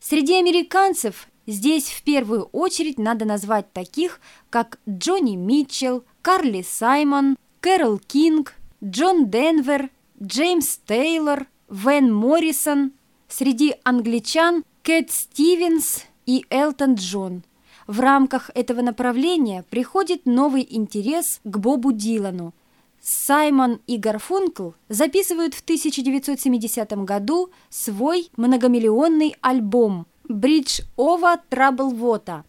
Среди американцев здесь в первую очередь надо назвать таких, как Джони Митчелл, Карли Саймон, Кэрол Кинг, Джон Денвер, Джеймс Тейлор, Ван Моррисон. Среди англичан Кэт Стивенс и Элтон Джон. В рамках этого направления приходит новый интерес к Бобу Дилану. Саймон и Гарфункл записывают в 1970 году свой многомиллионный альбом «Bridge over Trouble Water».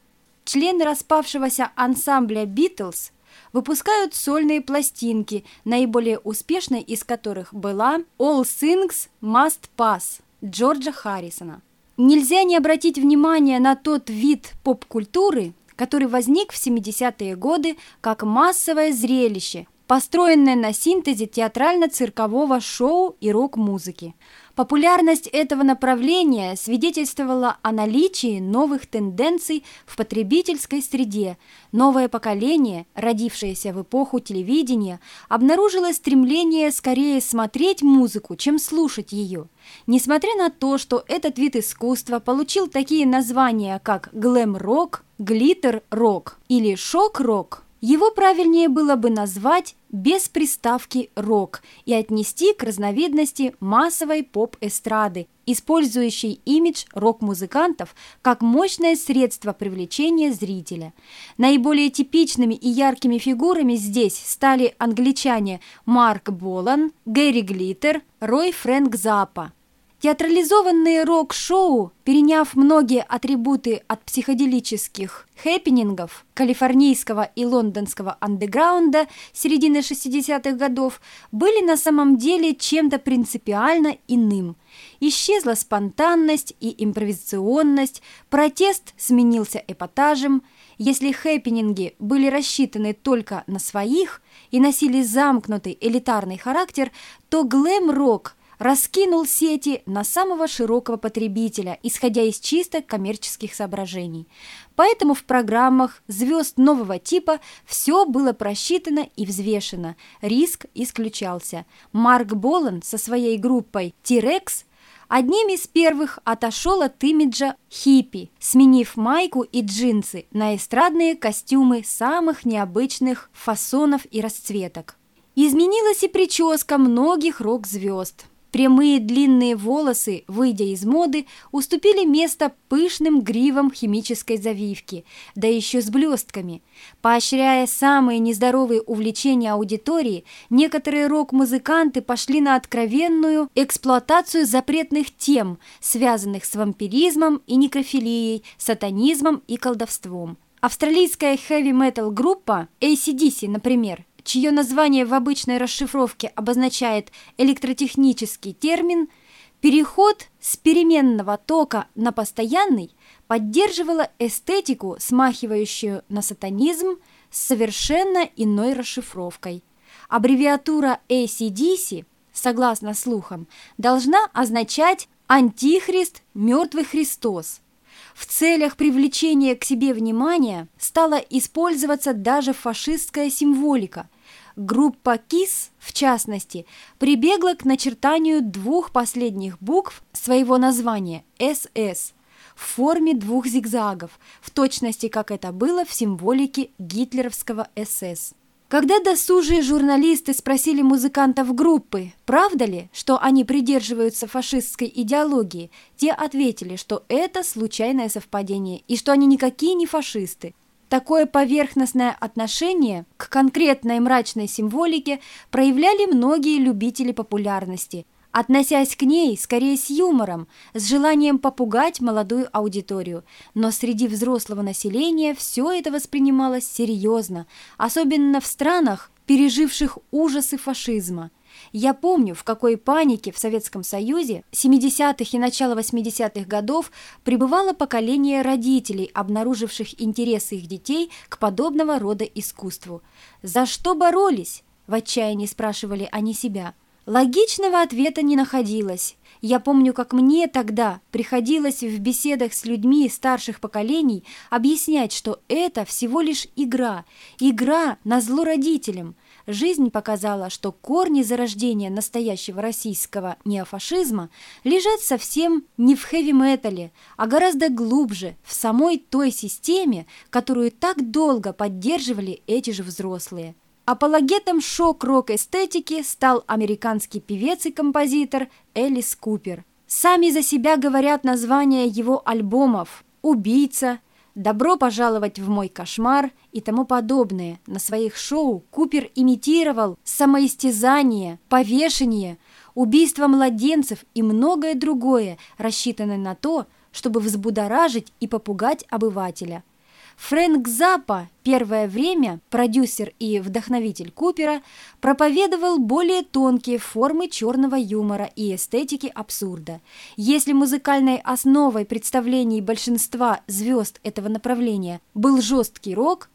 Члены распавшегося ансамбля «Битлз» выпускают сольные пластинки, наиболее успешной из которых была «All Things Must Pass» Джорджа Харрисона. Нельзя не обратить внимание на тот вид поп-культуры, который возник в 70-е годы как массовое зрелище, построенное на синтезе театрально-циркового шоу и рок-музыки. Популярность этого направления свидетельствовала о наличии новых тенденций в потребительской среде. Новое поколение, родившееся в эпоху телевидения, обнаружило стремление скорее смотреть музыку, чем слушать ее. Несмотря на то, что этот вид искусства получил такие названия, как глэм-рок, глиттер-рок или шок-рок, его правильнее было бы назвать без приставки «рок» и отнести к разновидности массовой поп-эстрады, использующей имидж рок-музыкантов как мощное средство привлечения зрителя. Наиболее типичными и яркими фигурами здесь стали англичане Марк Болан, Гэри Глиттер, Рой Фрэнк Заппа. Театрализованные рок-шоу, переняв многие атрибуты от психоделических хэппинингов калифорнийского и лондонского андеграунда середины 60-х годов, были на самом деле чем-то принципиально иным. Исчезла спонтанность и импровизационность, протест сменился эпатажем. Если хэппининги были рассчитаны только на своих и носили замкнутый элитарный характер, то глэм-рок – раскинул сети на самого широкого потребителя, исходя из чисто коммерческих соображений. Поэтому в программах звезд нового типа все было просчитано и взвешено, риск исключался. Марк Болан со своей группой «Тирекс» одним из первых отошел от имиджа хиппи, сменив майку и джинсы на эстрадные костюмы самых необычных фасонов и расцветок. Изменилась и прическа многих рок-звезд. Прямые длинные волосы, выйдя из моды, уступили место пышным гривам химической завивки, да еще с блестками. Поощряя самые нездоровые увлечения аудитории, некоторые рок-музыканты пошли на откровенную эксплуатацию запретных тем, связанных с вампиризмом и некрофилией, сатанизмом и колдовством. Австралийская хэви-метал группа ACDC, например, чье название в обычной расшифровке обозначает электротехнический термин, переход с переменного тока на постоянный поддерживала эстетику, смахивающую на сатанизм с совершенно иной расшифровкой. Аббревиатура ACDC, согласно слухам, должна означать «Антихрист, мертвый Христос», в целях привлечения к себе внимания стала использоваться даже фашистская символика. Группа КИС, в частности, прибегла к начертанию двух последних букв своего названия «СС» в форме двух зигзагов, в точности как это было в символике гитлеровского СС. Когда досужие журналисты спросили музыкантов группы, правда ли, что они придерживаются фашистской идеологии, те ответили, что это случайное совпадение и что они никакие не фашисты. Такое поверхностное отношение к конкретной мрачной символике проявляли многие любители популярности – относясь к ней скорее с юмором, с желанием попугать молодую аудиторию. Но среди взрослого населения все это воспринималось серьезно, особенно в странах, переживших ужасы фашизма. Я помню, в какой панике в Советском Союзе 70-х и начала 80-х годов пребывало поколение родителей, обнаруживших интересы их детей к подобного рода искусству. «За что боролись?» – в отчаянии спрашивали они себя – Логичного ответа не находилось. Я помню, как мне тогда приходилось в беседах с людьми старших поколений объяснять, что это всего лишь игра, игра на зло родителям. жизнь показала, что корни зарождения настоящего российского неофашизма лежат совсем не в хэви-метале, а гораздо глубже, в самой той системе, которую так долго поддерживали эти же взрослые. Апологетом шок-рок-эстетики стал американский певец и композитор Элис Купер. Сами за себя говорят названия его альбомов «Убийца», «Добро пожаловать в мой кошмар» и тому подобное. На своих шоу Купер имитировал самоистязание, повешение, убийство младенцев и многое другое, рассчитанное на то, чтобы взбудоражить и попугать обывателя – Фрэнк Запа, первое время продюсер и вдохновитель Купера, проповедовал более тонкие формы черного юмора и эстетики абсурда. Если музыкальной основой представлений большинства звезд этого направления был жесткий рок,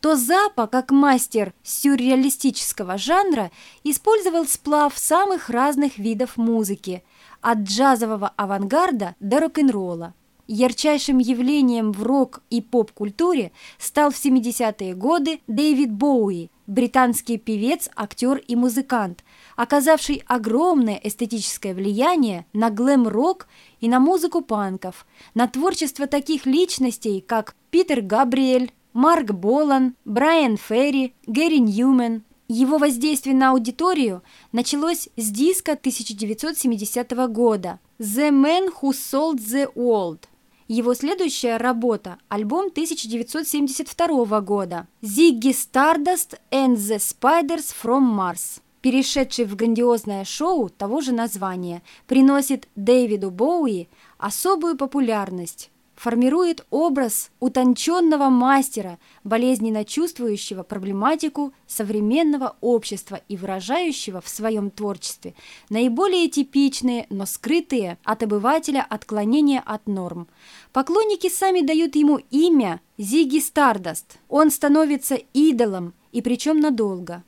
то Запа, как мастер сюрреалистического жанра, использовал сплав самых разных видов музыки, от джазового авангарда до рок-н-ролла. Ярчайшим явлением в рок- и поп-культуре стал в 70-е годы Дэвид Боуи, британский певец, актер и музыкант, оказавший огромное эстетическое влияние на глэм-рок и на музыку панков, на творчество таких личностей, как Питер Габриэль, Марк Болан, Брайан Ферри, Гэри Ньюмен. Его воздействие на аудиторию началось с диска 1970 года «The Man Who Sold the World», его следующая работа – альбом 1972 года «Ziggy Stardust and the Spiders from Mars», перешедший в грандиозное шоу того же названия, приносит Дэвиду Боуи особую популярность формирует образ утонченного мастера, болезненно чувствующего проблематику современного общества и выражающего в своем творчестве наиболее типичные, но скрытые от обывателя отклонения от норм. Поклонники сами дают ему имя Зиги Стардаст. Он становится идолом, и причем надолго.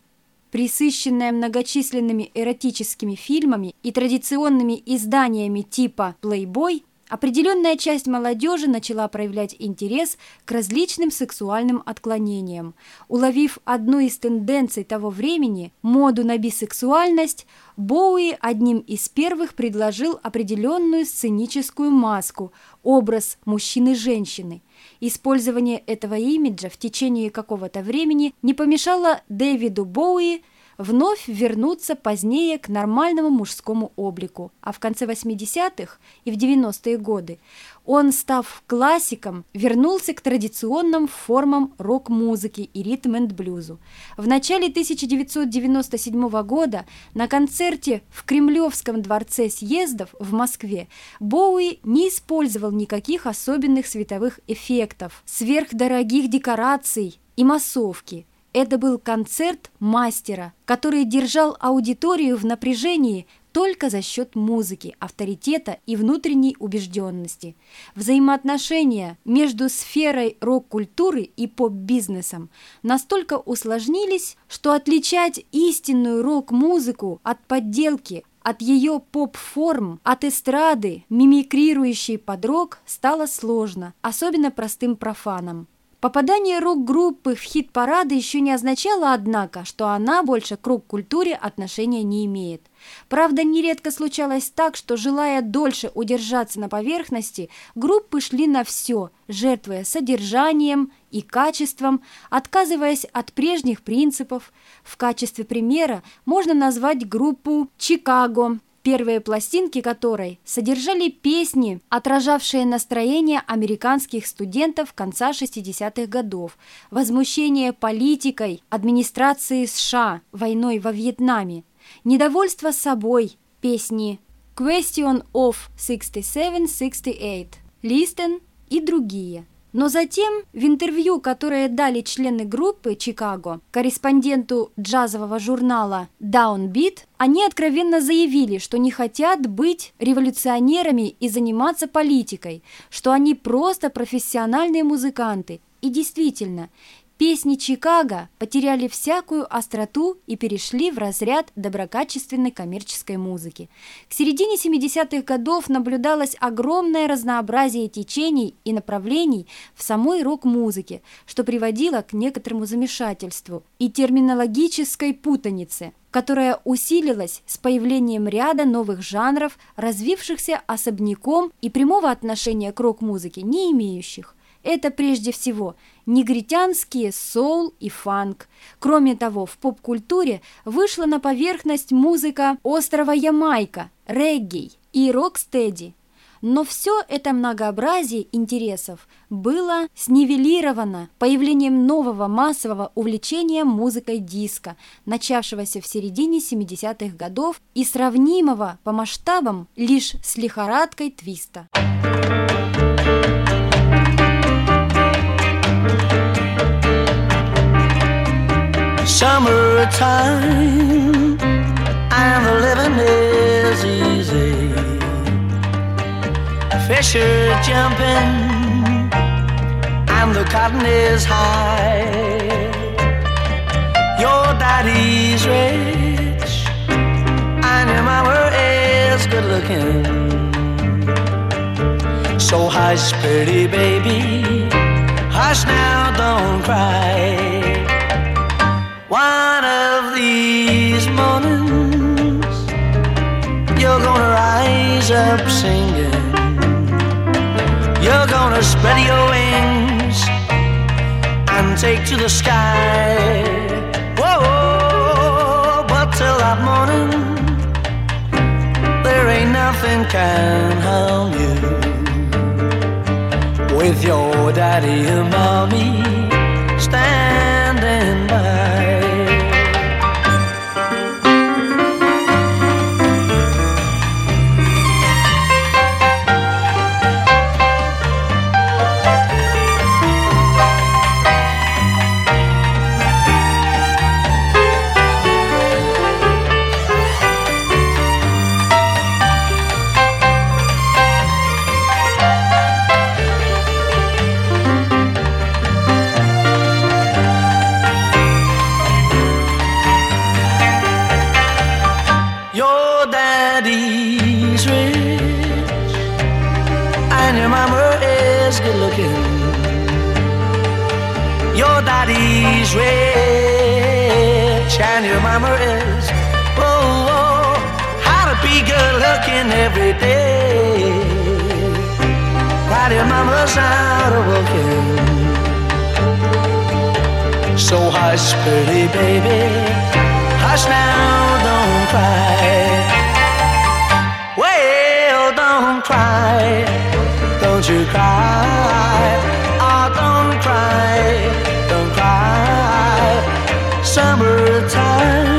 Присыщенная многочисленными эротическими фильмами и традиционными изданиями типа «Плейбой», Определенная часть молодежи начала проявлять интерес к различным сексуальным отклонениям. Уловив одну из тенденций того времени – моду на бисексуальность, Боуи одним из первых предложил определенную сценическую маску – образ мужчины-женщины. Использование этого имиджа в течение какого-то времени не помешало Дэвиду Боуи – вновь вернуться позднее к нормальному мужскому облику, а в конце 80-х и в 90-е годы он, став классиком, вернулся к традиционным формам рок-музыки и ритм-энд-блюзу. В начале 1997 года на концерте в Кремлевском дворце съездов в Москве Боуи не использовал никаких особенных световых эффектов, сверхдорогих декораций и массовки – это был концерт мастера, который держал аудиторию в напряжении только за счет музыки, авторитета и внутренней убежденности. Взаимоотношения между сферой рок-культуры и поп-бизнесом настолько усложнились, что отличать истинную рок-музыку от подделки, от ее поп-форм, от эстрады, мимикрирующей под рок, стало сложно, особенно простым профанам. Попадание рок-группы в хит-парады еще не означало, однако, что она больше к рок-культуре отношения не имеет. Правда, нередко случалось так, что, желая дольше удержаться на поверхности, группы шли на все, жертвуя содержанием и качеством, отказываясь от прежних принципов. В качестве примера можно назвать группу «Чикаго», первые пластинки которой содержали песни, отражавшие настроение американских студентов конца 60-х годов, возмущение политикой администрации США, войной во Вьетнаме, недовольство собой, песни «Question of 67-68», «Listen» и другие – но затем в интервью, которое дали члены группы «Чикаго» корреспонденту джазового журнала «Downbeat», они откровенно заявили, что не хотят быть революционерами и заниматься политикой, что они просто профессиональные музыканты. И действительно, Песни Чикаго потеряли всякую остроту и перешли в разряд доброкачественной коммерческой музыки. К середине 70-х годов наблюдалось огромное разнообразие течений и направлений в самой рок-музыке, что приводило к некоторому замешательству и терминологической путанице которая усилилась с появлением ряда новых жанров, развившихся особняком и прямого отношения к рок-музыке не имеющих. Это прежде всего негритянские соул и фанк. Кроме того, в поп-культуре вышла на поверхность музыка острова Ямайка, регги и рок-стеди. Но все это многообразие интересов было снивелировано появлением нового массового увлечения музыкой диска, начавшегося в середине 70-х годов и сравнимого по масштабам лишь с лихорадкой твиста. Summertime and the living is easy. Fish are jumping and the cotton is high. Your daddy's rich and your mama is good looking. So hush, pretty baby, hush now, don't cry. One spread your wings and take to the sky. Whoa, but till that morning, there ain't nothing can harm you. With your daddy and mommy standing daddy's rich and your mama is oh, oh how to be good looking every day while your mama's out of working. So hush, pretty baby, hush now, don't cry. Well, don't cry, don't you cry, oh, don't cry, summertime.